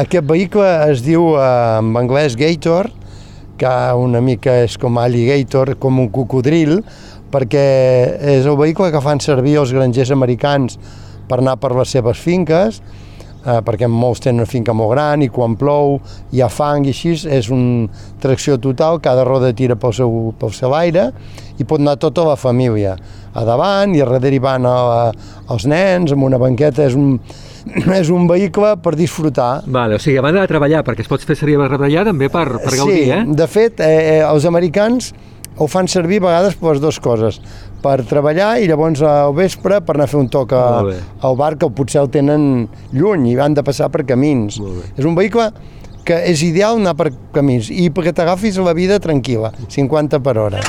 Aquest vehicle es diu eh, en anglès Gator, que una mica és com alligator, com un cocodril, perquè és el vehicle que fan servir els grangers americans per anar per les seves finques, eh, perquè molts tenen una finca molt gran i quan plou hi ha fang i així, és una tracció total, cada roda tira pel seu, pel seu aire i pot anar tota la família. A davant i a darrere hi van a, els nens amb una banqueta, és un, és un vehicle per disfrutar. Vale, o sigui, a banda de treballar, perquè es pot fer servir per treballar, també per, per gaudir, sí, eh? de fet, eh, eh, els americans ho fan servir a vegades per les dues coses, per treballar i llavors al vespre per anar a fer un toc a, al bar que potser el tenen lluny i han de passar per camins. És un vehicle que és ideal anar per camins i perquè t'agafis la vida tranquil·la, 50 per hora.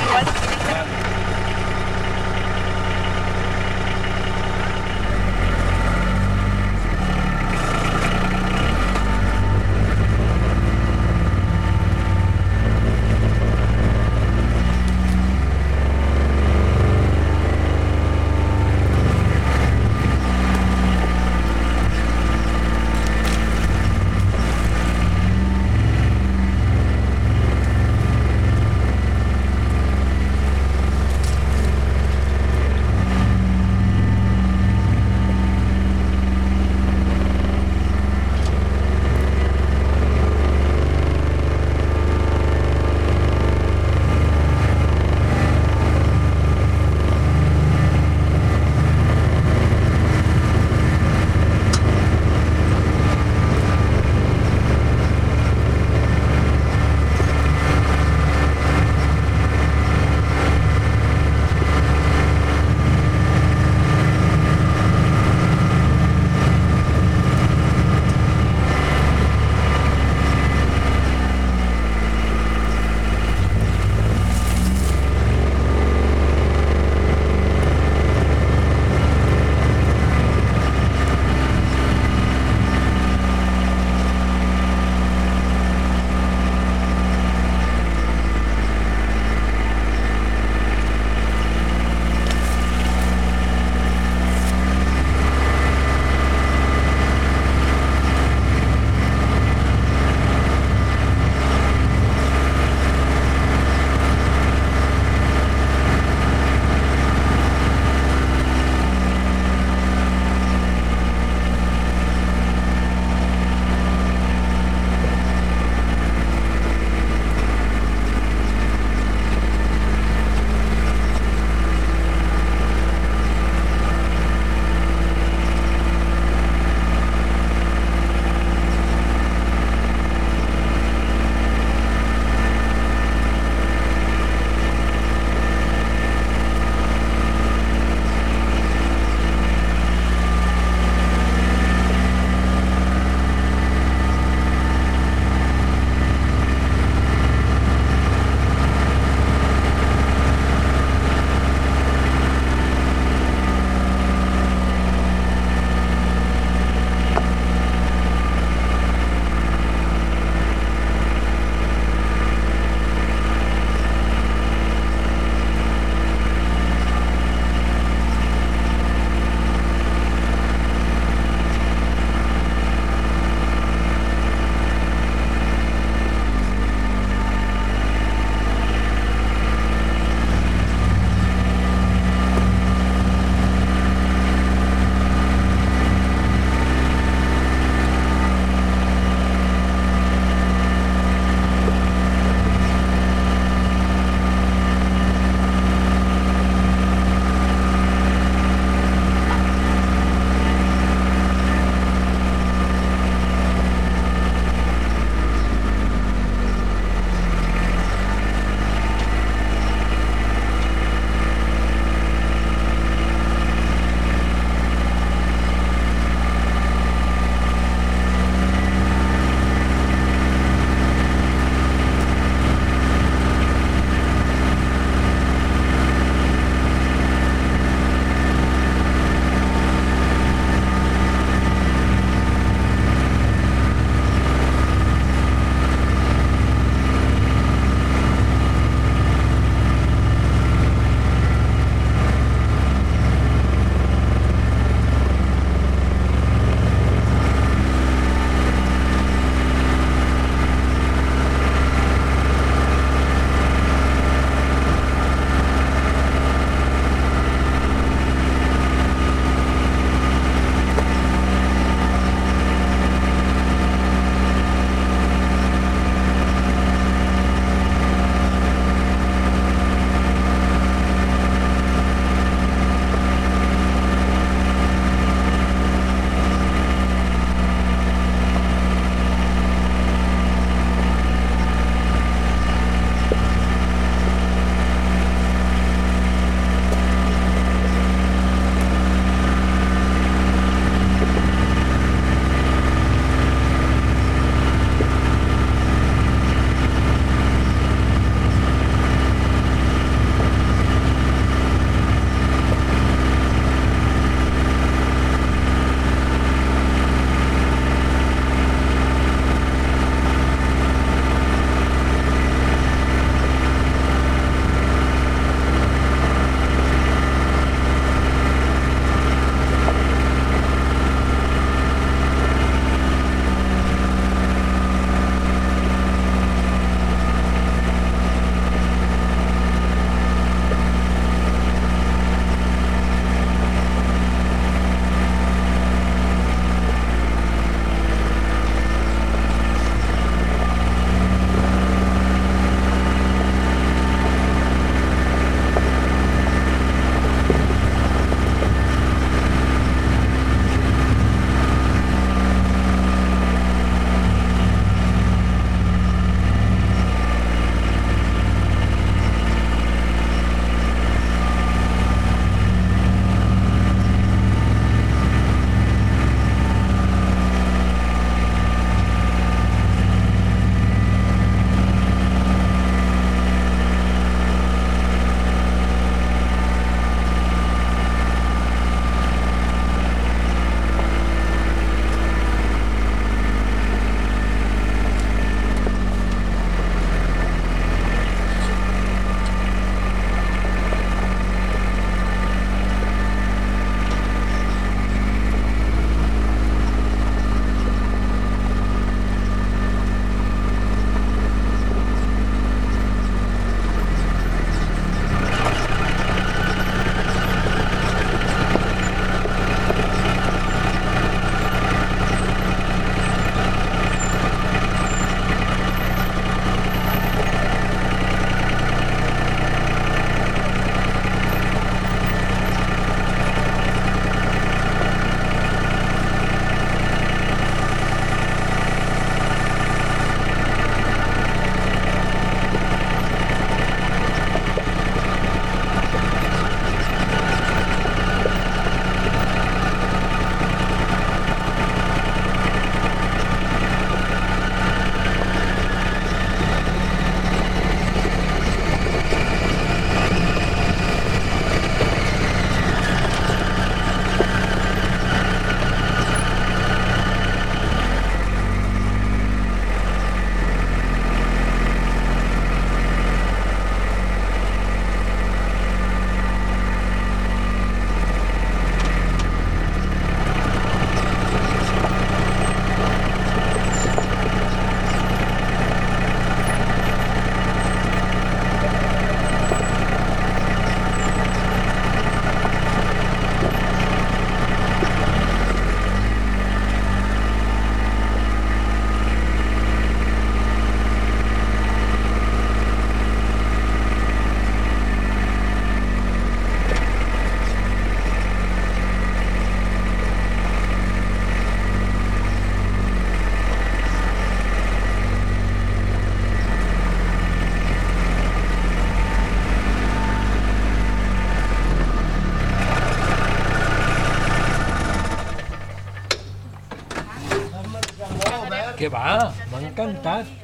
cantar.